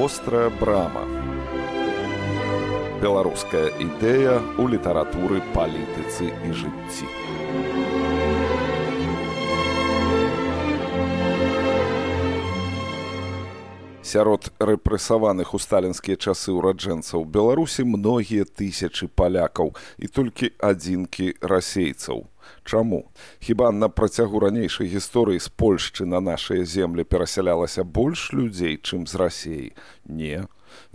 вострая брама. Беларуская ідэя ў літаратуры палітыцы і жыцці. Сярод рэпрэсаваных у сталінскія часы ўраджэнцаў беларусі многія тысячы палякаў і толькі адзінкі расейцаў Чаму? Хіба на працягу ранейшай гісторыі з Польшчы на нашыя землі перасялялася больш людзей, чым з рассеі? Не.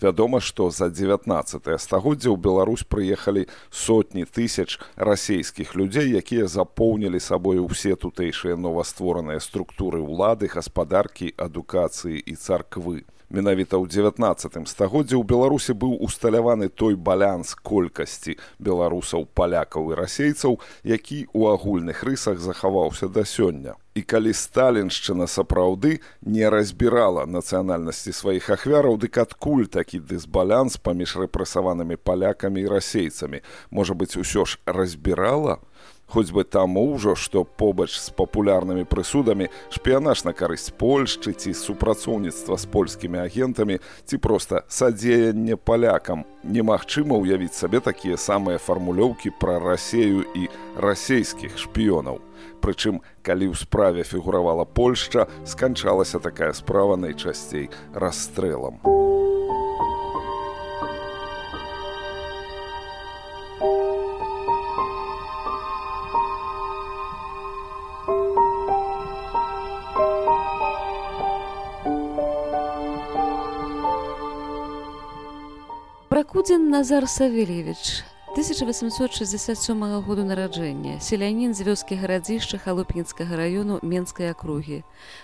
Вядома, што за 19 стагоддзя ў Беларусь прыехалі сотні тысяч расійскіх людзей, якія запоўнілі сабою ўсе тутэйшыя новаствораныя структуры ўлады, гаспадаркі, адукацыі і царквы менавіта ў 19 стагоддзе ў беларусі быў усталяваны той балянс колькасці беларусаў палякаў і расейцаў які ў агульных рысах захаваўся да сёння. І калі сталіншчына сапраўды не разбірала нацыянальнасці сваіх ахвяраў дык адкуль такі дысбалянс паміж рэпрэсаванымі палякамі і расейцамі? Можа быць усё ж разбірала хоць бы таму ўжо што побач з папулярнымі прысудамі шпіянаж на карысць польшчы ці супрацоўніцтва з польскімі агентамі ці проста садзеянне палякам. Немагчыма ўявіць сабе такія самыя фармулёўкі пра рассею і расейскіх шпіёнаў. Прычым калі ў справе фігуравала польшча сканчалася такая справа найчасцей расстрэлам Назар Савельевич 1867 году нараджэння селянін з вёскі гарадзішча халупніцкага раёну менскай акругі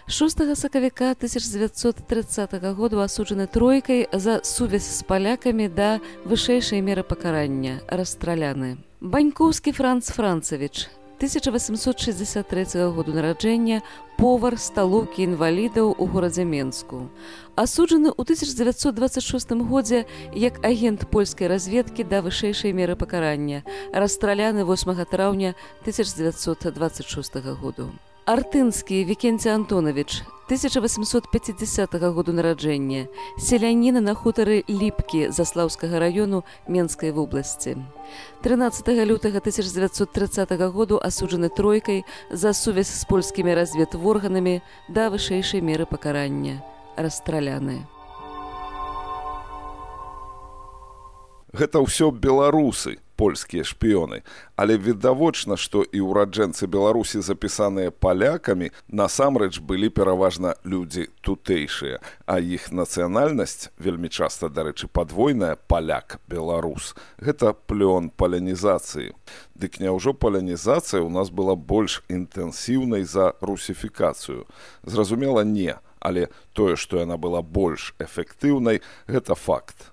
6 сакавіка 1930 году асуджаны тройкай за сувязь з палякамі да вышэйшай меры пакарання расстраляны банькоўскі франц францавіч 1863 году нараджэння повар сталоўкі інвалідаў у горадзе менску. Асуджаны ў 1926 годзе як агент польскай разведкі да вышэйшай меры пакарання расстраляны 8 траўня 1926 году артынскі вікенці антонович 1850 году нараджэння селяніна на хутары ліпкі заслаўскага раёну менскай вобласці. 13 лютага 1930 году асуджаны тройкай за сувязь з польскімі разведворганамі да вышэйшай меры пакарання расстраляны. Гэта ўсё беларусы польскія шпіёны. Але відавочна што і ўраджэнцы беларусі запісаныя палякамі насамрэч былі пераважна людзі тутэйшыя. А іх нацыянальнасць вельмі часта дарэчы падвойная паляк беларус. Гэта плён палянізацыі. Дык няўжо палянізацыя ў нас была больш інтэнсіўнай за русіфікацыю? Зразумела не. Але тое што яна была больш эфектыўнай гэта факт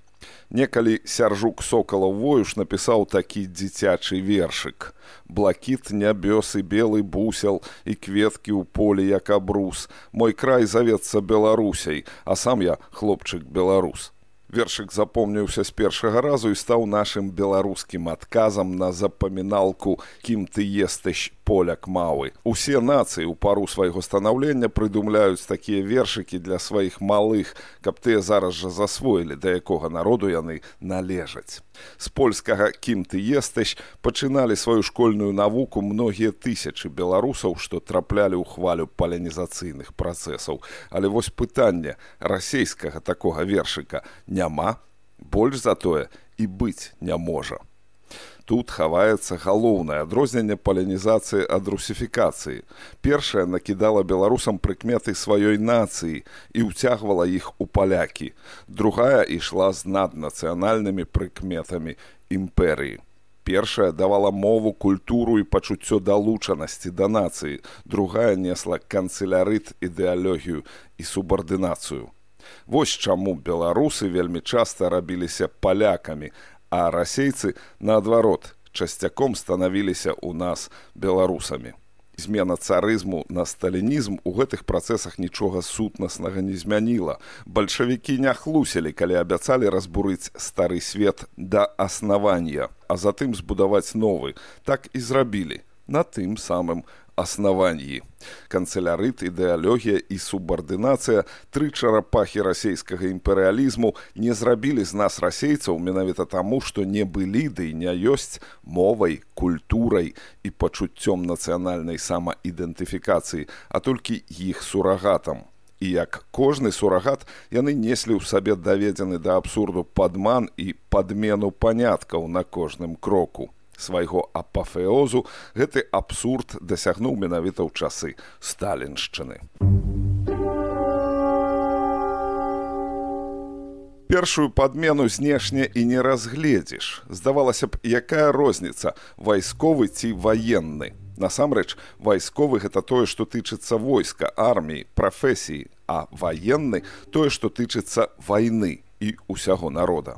Некалі сяржук сокалаў воюш напісаў такі дзіцячы вершык. Блакіт нябёсы белы бусел і кветкі ў полі як абрус. Мой край завецца беларусяй, а сам я хлопчык беларус. Вершык запомніўся з першага разу і стаў нашым беларускім адказам на запаміналку, кім ты естыш поляк малы. Усе нацыі ў пару свайго станаўлення прыдумляюць такія вершыкі для сваіх малых, каб тыя зараз жа засвоілі, да якога народу яны належаць. З польскага кім ты естыш пачыналі сваю школьную навуку многія тысячы беларусаў, што траплялі ў хвалю палянізацыйных працэсаў. Але вось пытанне расійскага такога вершыка няма, больш затое і быць не можа тут хаваецца галоўнае адрозненне палянізацыі ад русіфікацыі. Першая накідала беларусам прыкметы сваёй нацыі і ўцягвала іх у палякі. Другая ішла з наднацыянальнымі прыкметамі імперыі. Першая давала мову культуру і пачуццё далучанасці да нацыі, другая несла канцелярыт ідэалогію і субардынацыю. Вось чаму беларусы вельмі часта рабіліся палякамі, а расейцы наадварот часцяком станавіліся ў нас беларусамі. Змена царызму на сталінізм у гэтых працэсах нічога сутнаснага не змяніла. Бальшавікі не хлусілі, калі абяцалі разбурыць стары свет да аснавання, а затым збудаваць новы, так і зрабілі на тым самым аснаванні. Канцелярыт, ідэалогія і субардынацыя тры чарапахі расійскага імперыялізму не зрабілі з нас расейцаў менавіта таму, што не былі ды не ёсць мовай, культурай і пачуццём нацыянальнай самаідэнтыфікацыі, а толькі іх сурагатам і як кожны сурагат яны неслі ў сабе даведзены да абсурду падман і падмену паняткаў на кожным кроку свайго апафеозу гэты абсурд дасягнуў менавіта ў часы сталіншчыны. Першую падмену знешне і не разгледзіш. Здавалася б якая розніца вайсковы ці ваенны. Насамрэч, вайсковы гэта тое, што тычыцца войска, арміі, прафесіі, а ваенны тое, што тычыцца вайны і ўсяго народа.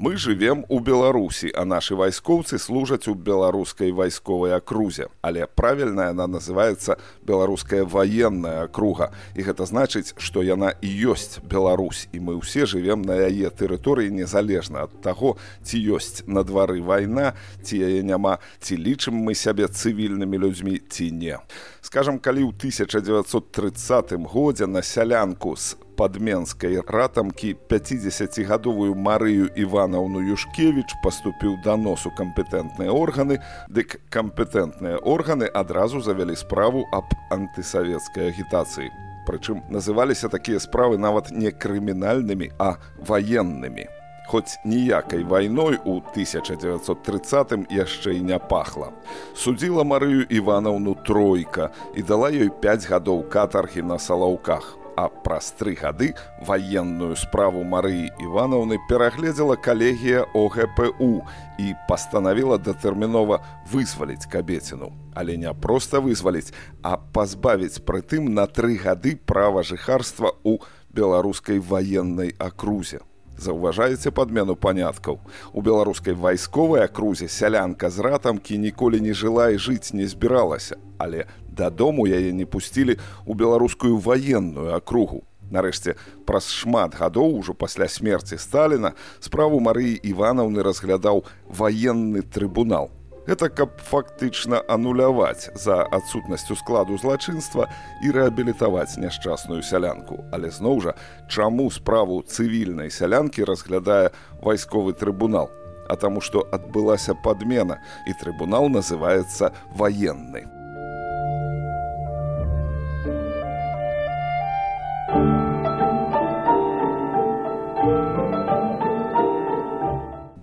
Мы жывем у Беларусі, а нашы вайскоўцы служаць у беларускай вайсковай акрузе. Але правільна яна называецца беларуская ваенная акруга. І гэта значыць, што яна і ёсць Беларусь і мы ўсе жывем на яе тэрыторыі незалежна ад таго, ці ёсць на двары вайна, ці яе няма, ці лічым мы сябе цывільнымі людзьмі ці не. Скажам, калі ў 1930 годзе на сялянку з падменскай ратамкі 50гадовую Марыю Іванаўну Юшкевіч паступіў данос у кампетэнтныя органы, дык кампетэнтныя органы адразу завялі справу аб антысавецкай агітацыі. Прычым называліся такія справы нават не крымінальнымі, а ваеннымі. Хоць ніякай вайной у 1930 яшчэ і не пахла. Судзіла Марыю Іванаўну тройка і дала ёй 5 гадоў катархі на салаўках а праз тры гады ваенную справу Марыі Іванаўны перагледзела калегія ОГПУ і пастанавіла датэрмінова вызваліць кабеціну. Але не проста вызваліць, а пазбавіць прытым на тры гады права жыхарства ў беларускай ваеннай акрузе. Заўважаеце падмену паняткаў. У беларускай вайсковай акрузе сялянка з ратамкі ніколі не жыла і жыць не збіралася, але дадому яе не пусцілі ў беларускую ваенную акругу. Нарэшце, праз шмат гадоў ужо пасля смерці Сталіна справу Марыі Іванаўны разглядаў ваенны трыбунал. Гэта каб фактычна ануляваць за адсутнасцю складу злачынства і рэабілітаваць няшчасную сялянку. Але зноў жа, чаму справу цывільнай сялянкі разглядае вайсковы трыбунал, А таму што адбылася падмена і трыбунал называецца ваенны.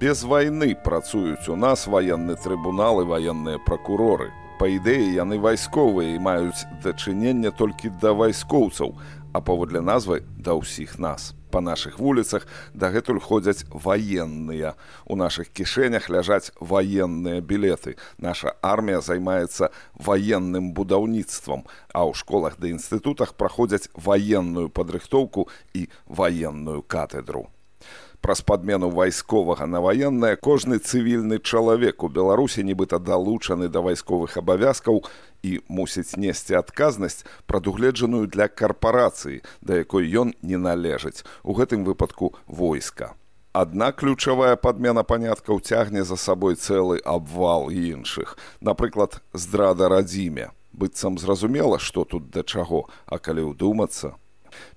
Без вайны працуюць у нас ваенны трыбунал і ваенныя пракуроры. Па ідэі яны вайсковыя і маюць дачыненне толькі да вайскоўцаў, а паводле назвы да ўсіх нас. Па нашых вуліцах дагэтуль ходзяць ваенныя. У нашых кішэнях ляжаць ваенныя білеты. Наша армія займаецца ваенным будаўніцтвам, а ў школах ды інстытутах праходзяць ваенную падрыхтоўку і ваенную катедру праз падмену вайсковага на ваеннае кожны цывільны чалавек у беларусі нібыта далучаны да вайсковых абавязкаў і мусіць несці адказнасць прадугледжаную для карпорацыі да якой ён не належыць у гэтым выпадку войска. Адна ключавая падмена паняткаў цягне за сабой цэлы абвал іншых напрыклад здрада радзіме. Быццам зразумела што тут да чаго а калі ўдумацца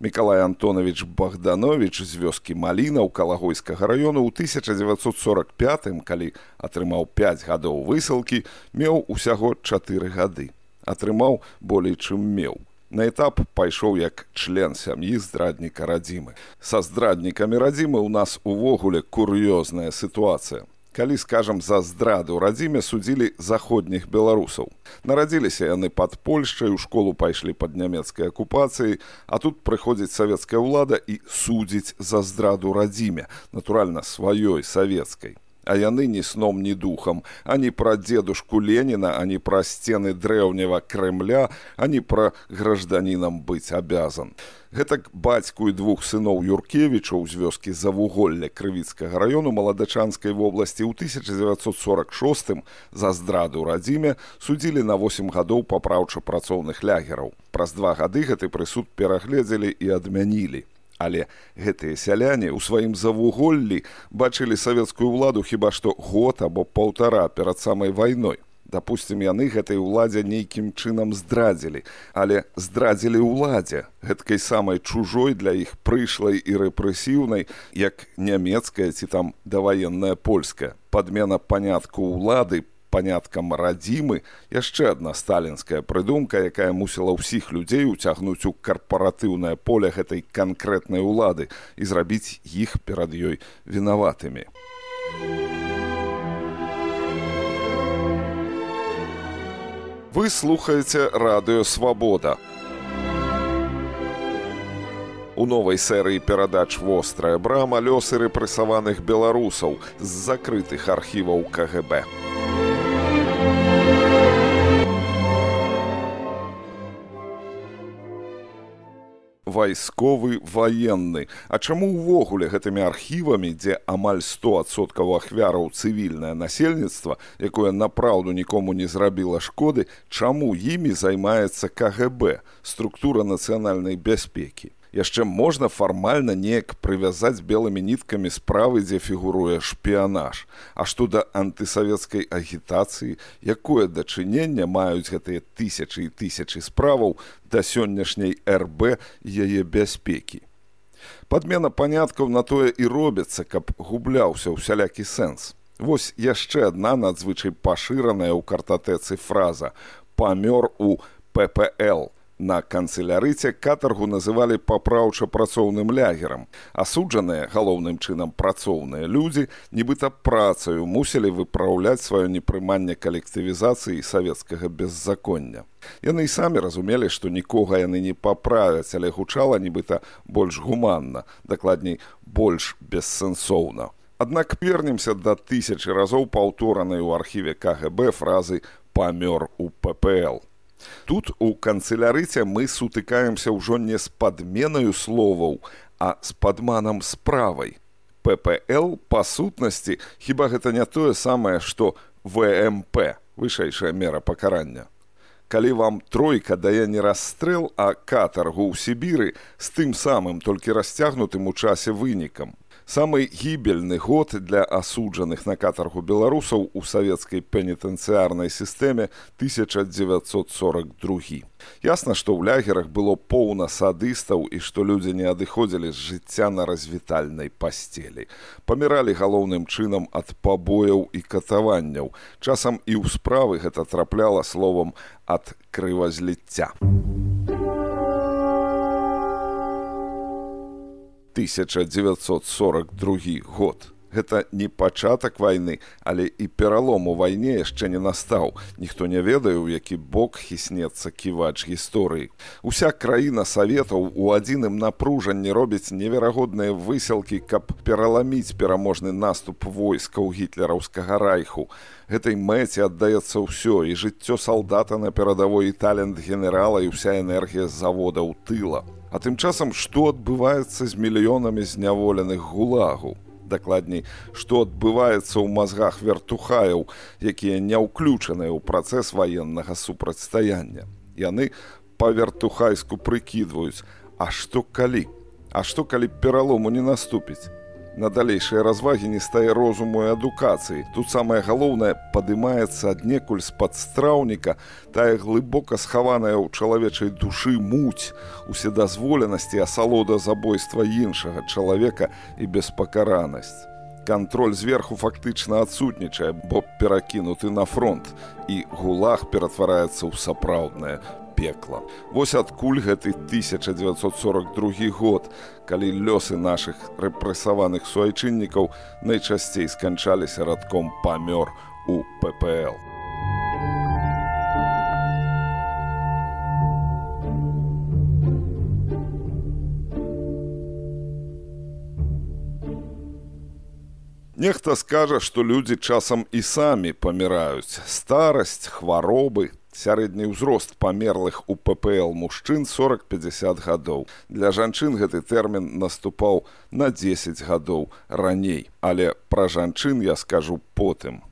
Мікалай Антонович Богданович з вёскі Маліна ў калагойскага раёну ў 1945, калі атрымаў 5 гадоў высылкі, меў усяго 4 гады. Атрымаў болей, чым меў. На этап пайшоў як член сям'і здрадніка радзімы. Са здраднікамі радзімы ў нас увогуле кур'ёзная сітуацыя калі скажам за здраду радзіме судзілі заходніх беларусаў нарадзіліся яны пад польшчай у школу пайшлі пад нямецкай акупацыяй а тут прыходзіць савецкая ўлада і судзіць за здраду радзіме натуральна сваёй савецкай а яны ні сном ні духам. Ані пра дзедушку леніна ані пра сцены дрэўнева крэмля ані пра гражданінам быць абязан. Гэтак бацьку і двух сыноў юркевічаў з вёскі завуголля крывіцкага раёну маладачанскай вобласці ў 1946 за здраду радзіме судзілі на 8 гадоў папраўча-працоўных лягераў праз два гады гэты прысуд перагледзелі і адмянілі Але гэтыя сяляне ў сваім завуголлі бачылі савецкую ўладу хіба што год або паўтара перад самай вайной. Дапусцім, яны гэтай уладзе нейкім чынам здрадзілі, але здрадзілі ўладзе гэткай самай чужой для іх прыйшлай і рэпрэсіўнай, як нямецкая ці там даваенная польская. Падмена панятку ўлады паняткам радзімы яшчэ адна сталінская прыдумка, якая мусіла ўсіх людзей уцягнуць у карпаратыўнае поле гэтай канкрэтнай улады і зрабіць іх перад ёй вінаватымі. Вы слухаеце радыёвабода. У новай серыі перадач вострая брама лёсы рэпрэсаваных беларусаў з закрытых архіваў КГБ. Вайсковы ваенны. А чаму ўвогуле гэтымі архівамі дзе амаль 100соткаў ахвяраў цывільнае насельніцтва якое напраўду нікому не зрабіла шкоды чаму імі займаецца кгб структура нацыянальнай бяспекі яшчэ можна фармальна неяк прывязаць белымі ніткамі справы, дзе фігуруе шпіянаж. А што да антысавецкай агітацыі, якое дачыненне маюць гэтыя тысячы і тысячы справаў да сённяшняй РБ яе бяспекі. Падмена паняткаў на тое і робіцца, каб губляўся ўсялякі сэнс. Вось яшчэ адна надзвычай пашыраная ў картатэцы фраза памёр у ППЛ На канцелярыце катаргу называлі папраўча-працоўным лягерам. Асуджаныя галоўным чынам працоўныя людзі, нібыта працаю мусілі выпраўляць сваё непрыманне калектывізацыі савецкага беззаконня. Яны і самі разумелі, што нікога яны не паправяць, але гучала нібыта больш гуманна, дакладней больш бессэнсоўна. Аднак вернемся да тысячы разоў паўторанай у архіве КГБ фразы памёр у ППЛ. Тут у канцелярыце мы сутыкаемся ўжо не з падменаю словаў, а з падманам справай. ППЛ па сутнасці хіба гэта не тое самае, што ВМП вышэйшая мера пакарання. Калі вам тройка дае не расстрэл, а катаргу ў Сібіры з тым самым толькі расцягнутым у часе вынікам, самы гібельны год для асуджаных на катаргу беларусаў у савецкай пенітэнцыярнай сістэме 1942. Ясна, што ў лягерах было поўна садыстаў і што людзі не адыходзілі з жыцця на развітальнай пасцелі. Паміралі галоўным чынам ад пабояў і катаванняў. Часам і ў справы гэта трапляла словам ад крывазліцця. 1942 год. Гэта не пачатак вайны, але і пералом у вайне яшчэ не настаў. Ніхто не ведае, у які бок хіснецца ківач гісторыі. Уся краіна саветаў у адзіным напружанні робіць неверагодныя высілкі, каб пераламіць пераможны наступ войскаў гітлераўскага райху. Гэтай мэце аддаецца ўсё і жыццё салдата на перадавой і талент генерала і ўся энергія завода ў тыла. А тым часам, што адбываецца з мільёнамі зняволеных гулагу? Дакладней, што адбываецца ў мазгах вертухаяў, якія не ўключаныя ў працэс ваеннага супрацьстаяння. Яны па вертухайску прыкідваюць, А што калі? А што калі пералому не наступіць? На далейшыя развагі не стае розуму і адукацыі. Тут самае галоўнае падымаецца аднекуль з-пад страўніка, тая глыбока схаваная ў чалавечай душы муць, уседазволенасці асалода забойства іншага чалавека і беспакаранасць. Кантроль зверху фактычна адсутнічае, бо перакінуты на фронт і гулах ператвараецца ў сапраўднае пекла. Вось адкуль гэты 1942 год, калі лёсы нашых рэпрэсаваных суайчыннікаў найчасцей сканчаліся радком памёр у ППЛ. Нехта скажа, што людзі часам і самі паміраюць. Старасць, хваробы, сярэдні ўзрост памерлых у ППЛ мужчын 40-50 гадоў. Для жанчын гэты тэрмін наступаў на 10 гадоў раней, але пра жанчын я скажу потым.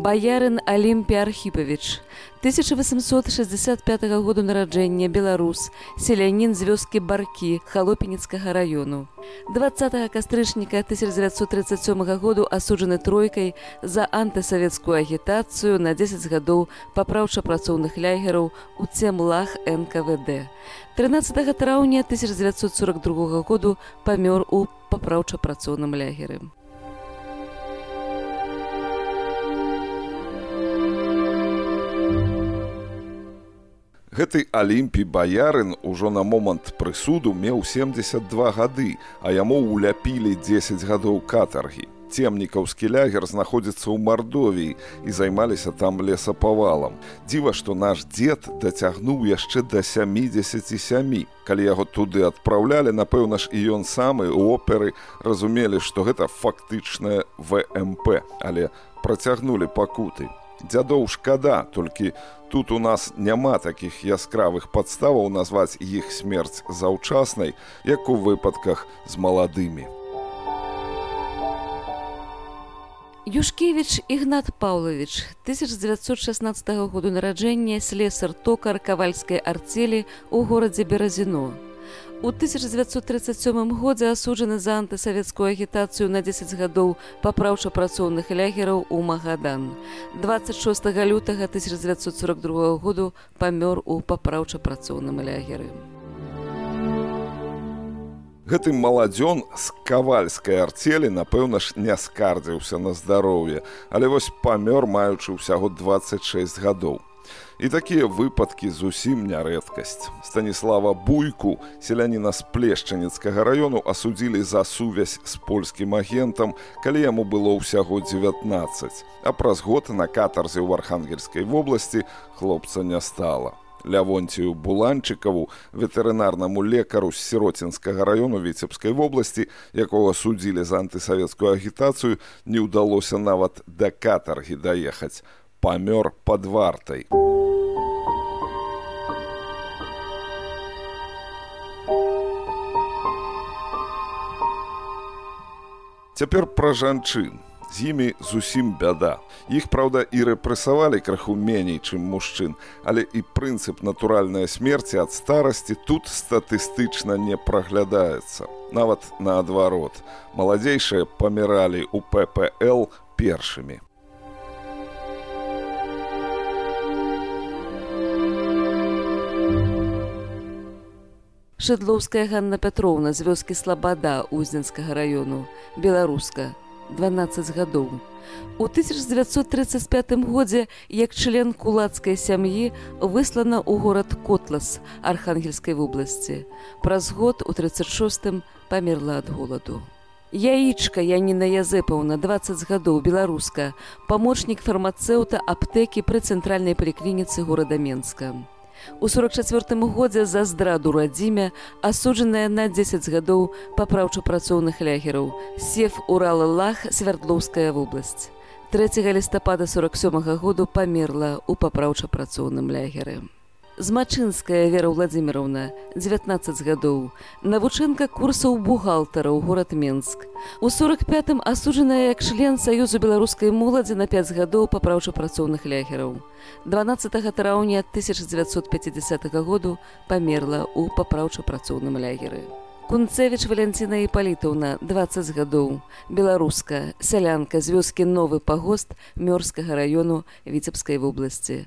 Баярын Алімпі Архіпавіч, 1865 году нараджэння беларус, селянін з вёскі баркі халопенецкага раёну. 20 кастрычніка 1937 году асуджаны тройкай за антысавецкую агітацыю на 10 гадоў папраўча-працоўных лягераў у цемлах НКВД. 13 траўня 1942 году памёр у папраўча-працоўным лягеры. Гэты алімпій баярын ужо на момант прысуду меў 72 гады, а яму уляпілі 10 гадоў катаргі. Цемнікаўскі лягер знаходзіцца ў Мардовіі і займаліся там лесапавалам. Дзіва, што наш дзед дацягнуў яшчэ да 77. Калі яго туды адпраўлялі, напэўна ж і ён самы у оперы разумелі, што гэта фактычнае ВМП, але працягнулі пакуты. Дзядоў шкада, толькі тут у нас няма такіх яскравых падставаў назваць іх смерць заўчаснай, як у выпадках з маладымі. Юшкевіч Ігнат Паўлович 1916 году нараджэння слесар токар кавальскай арцелі ў горадзе Беразіно. У 1937 годзе асуджаны за антысавецкую агітацыю на 10 гадоў папраўча-працоўных лягераў у Магадан. 26 лютага 1942 году памёр у папраўча-працоўным лягеры. Гэты маладзён з кавальскай арцелі, напэўна ж, не скардзіўся на здароўе, але вось памёр маючы ўсяго 26 гадоў. І такія выпадкі зусім не рэдкасць. Станіслава Буйку, селяніна з плешчаніцкага раёну асудзілі за сувязь з польскім агентам, калі яму было ўсяго 19. А праз год на катарзе ў архангельскай вобласці хлопца не стала. Лявонцію Буланчыкаву, ветэрынарнаму лекару з сіроцінскага раёну віцебскай вобласці, якога судзілі за антысавецкую агітацыю, не ўдалося нават да катаргі даехаць. Памёр пад вартай. Цяпер пра жанчын. З імі зусім бяда. Іх, праўда, і рэпрэсавалі крыху меней, чым мужчын, але і прынцып натуральнай смерці ад старасці тут статыстычна не праглядаецца. Нават наадварот. Маладзейшыя паміралі ў ППЛ першымі. Шыдлоўская Ганна Пятроўна з вёскі слабада узенскага раёну, беларуска, 12 гадоў. У 1935 годзе як член кулацкай сям'і выслана ў горад Котлас архангельскай вобласці. Праз год у 36 памерла ад голаду. Яічка Яніна Язэпаўна 20 гадоў беларуска, памочнік фармацэўта аптэкі пры цэнтральнай паліклініцы горада Менска. У 44 годзе за здраду радзімя асуджаная на 10 гадоў папраўча-працоўных лягераў. Сев Урала Лах, Свярдлоўская вобласць. 3 лістапада 47 -го году памерла ў папраўча-працоўным лягеры. Змачынская Вера Владзіміровна, 19 гадоў, навучэнка курсаў бухгалтараў горад Менск. У 45 асуджаная як член саюзу беларускай моладзі на 5 гадоў папраўча-працоўных лягераў. 12 траўня 1950 году памерла ў папраўча-працоўным лягеры. Кунцевіч Валянціна Іпалітаўна 20 гадоў, беларуска, сялянка з вёскі новы пагост мёрзскага раёну віцебскай вобласці.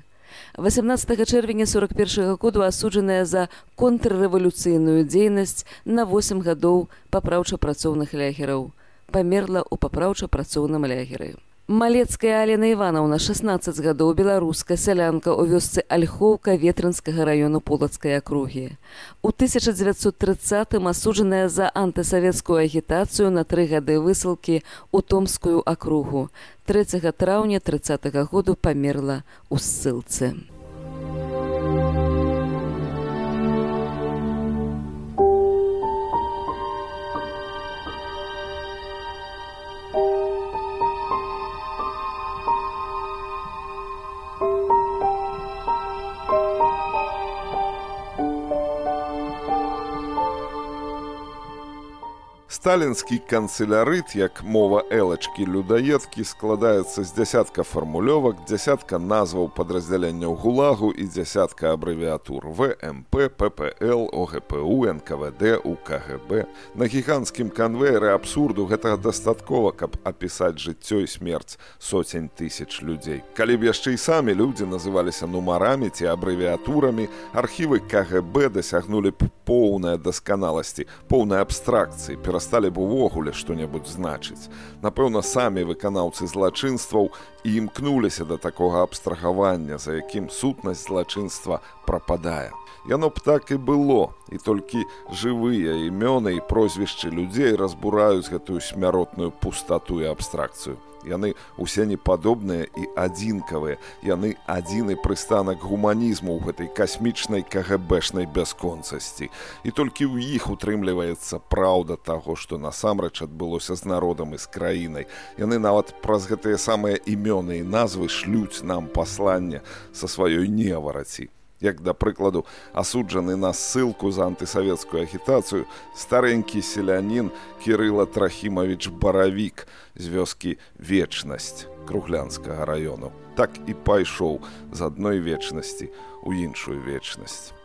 18 чэрвеня 41 году асуджаная за контррэвалюцыйную дзейнасць на 8 гадоў папраўча-працоўных лягераў. Памерла ў папраўча-працоўным лягеры. Малецкая Алена Івановна 16 гадоў беларуска сялянка ў вёсцы альхоўка ветрынскага раёну полацкай акругі. У 1930 асуджаная за антысавецкую агітацыю на тры гады высылкі ў томскую акругу. 3 траўня 30 -го году памерла ў ссылцы. Сталінскі канцелярыт, як мова элачкі людаедкі складаецца з дзясятка фармулёвак, дзясятка назваў падраздзяленняў гулагу і дзясятка абрэвіатур ВМП, ППЛ, ОГПУ, НКВД, УКГБ. На гіганцкім канвейеры абсурду гэтага дастаткова, каб апісаць жыццё і смерць соцень тысяч людзей. Калі б яшчэ і самі людзі называліся нумарамі ці абрэвіатурамі, архівы КГБ дасягнулі б поўнай дасканаласці, поўнай абстракцыі, перасталі перасталі б увогуле што-небудзь значыць. Напэўна, самі выканаўцы злачынстваў і імкнуліся да такога абстрагавання, за якім сутнасць злачынства прападае. Яно б так і было, і толькі жывыя імёны і прозвішчы людзей разбураюць гэтую смяротную пустату і абстракцыю. Яны усе непадобныя і адзінкавыя. Яны адзіны прыстанак гуманізму ў гэтай касмічнай кгбэшнай бясконцасці. І толькі ў іх утрымліваецца праўда таго што насамрэч адбылося з народам і з краінай. Яны нават праз гэтыя самыя імёны і назвы шлюць нам паслання са сваёй невараці як да прыкладу асуджаны на ссылку за антысавецкую агітацыю старэнькі селянін кірыла трахімавіч баравік з вёскі вечнасць круглянскага раёну. Так і пайшоў з адной вечнасці у іншую вечнасць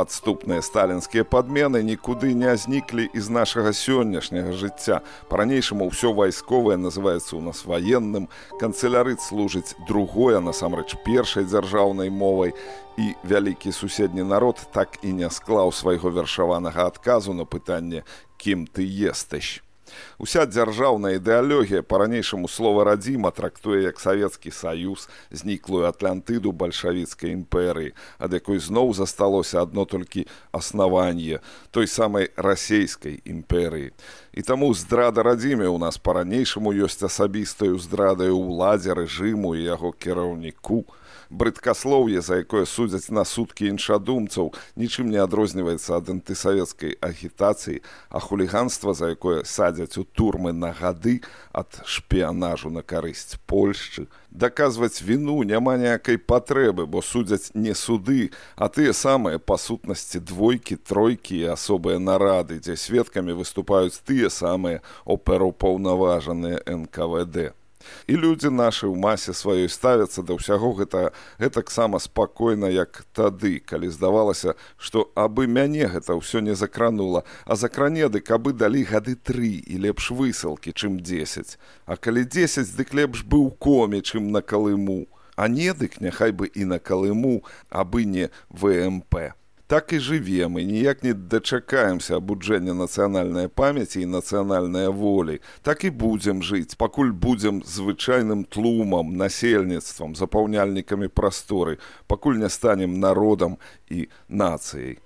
Падступныя сталінскія падмены нікуды не зніклі з нашага сённяшняга жыцця. Па-ранейшаму ўсё вайсковае называецца ў нас ваенным. Канцелярыт служыць другое, насамрэч першай дзяржаўнай мовай. І вялікі суседні народ так і не склаў свайго вершаванага адказу на пытанне, кім ты естыш. Уся дзяржаўная ідэалогія па-ранейшаму слова радзіма трактуе як савецкі саюз зніклую атлантыду бальшавіцкай імперыі, ад якой зноў засталося адно толькі аснаванне той самай расійскай імперыі. І таму здрада радзіме ў нас па-ранейшаму ёсць асабістаю здрадаю ўладзе рэжыму і яго кіраўніку брыдкаслоўе, за якое судзяць на суткі іншадумцаў, нічым не адрозніваецца ад антысавецкай агітацыі, а хуліганства, за якое садзяць у турмы на гады ад шпіянажу на карысць Польшчы. Даказваць віну няма ніякай патрэбы, бо судзяць не суды, а тыя самыя па сутнасці двойкі, тройкі і асобыя нарады, дзе сведкамі выступаюць тыя самыя оперупаўнаважаныя НКВД і людзі нашы ў масе сваёй ставяцца да ўсяго гэта гэтаксама спакойна як тады калі здавалася што абы мяне гэта ўсё не закранула а закране дык абы далі гады тры і лепш высылкі чым 10 а калі 10 дык лепш быў коме чым на калыму. А не дык няхай бы і на калыму абы не вмп так і жывем і ніяк не дачакаемся абуджэння нацыянальнай памяці і нацыянальнай волі так і будзем жыць пакуль будзем звычайным тлумам насельніцтвам запаўняльнікамі прасторы пакуль не станем народам і нацыяй.